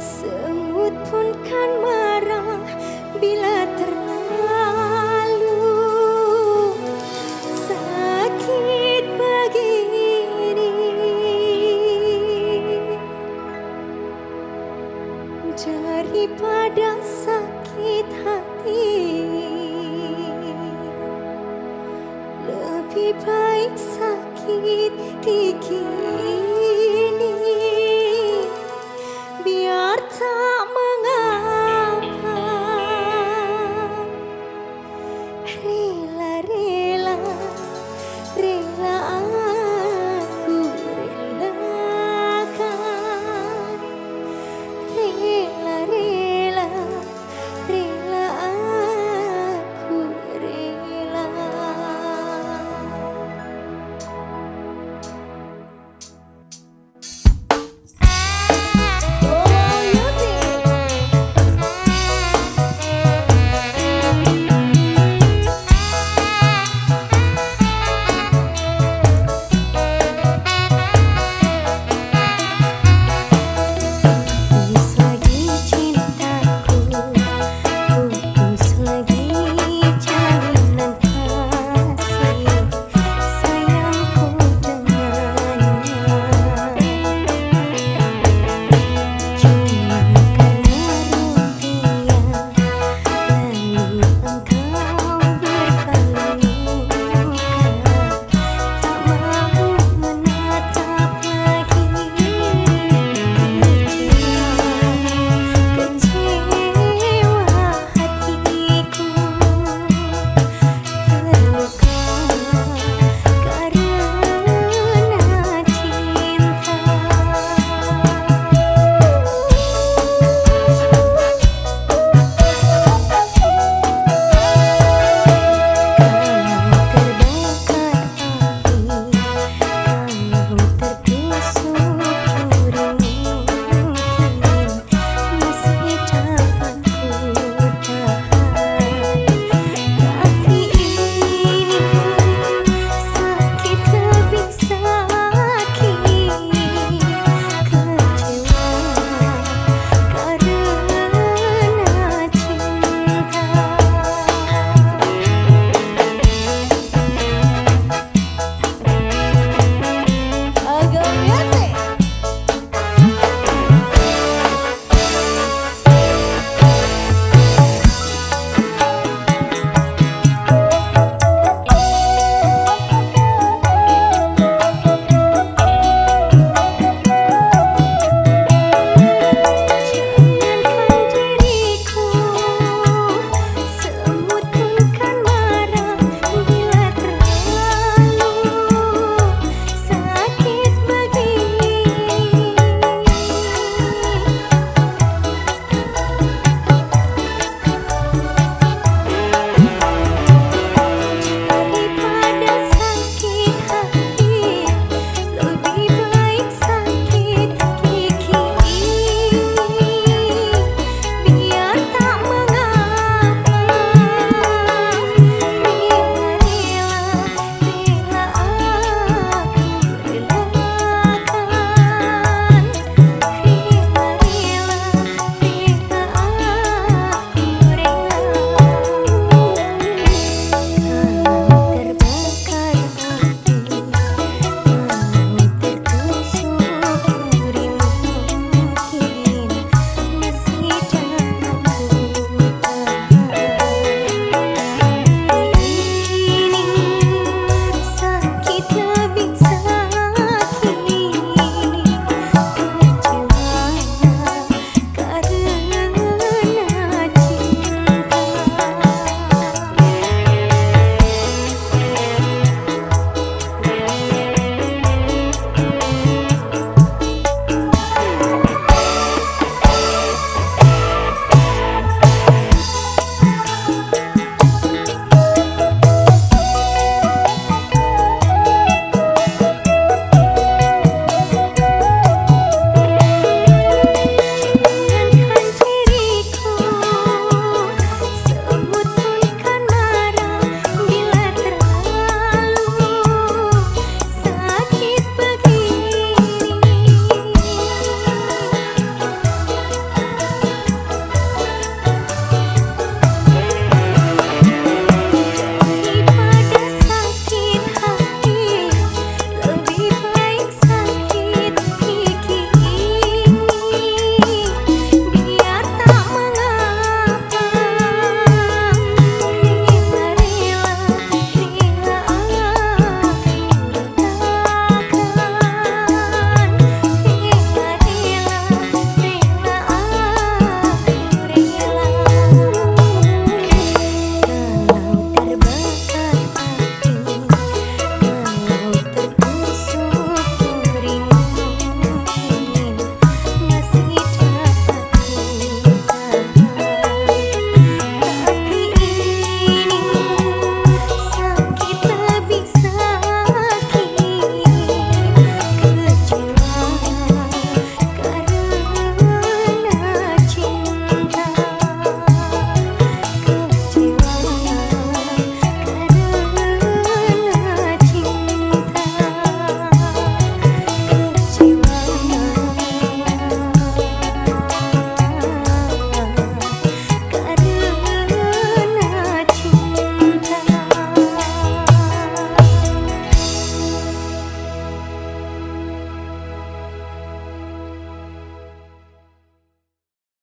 Semut pun kan marah bila terlalu. Sakit begini. Daripada sakit hati. Lebih baik sakit gigi.